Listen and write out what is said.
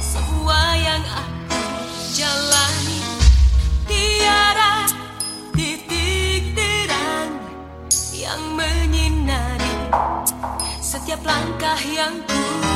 Semua yang aku jalani. Tiada titik terang Yang menyinari Setiap langkah yang ku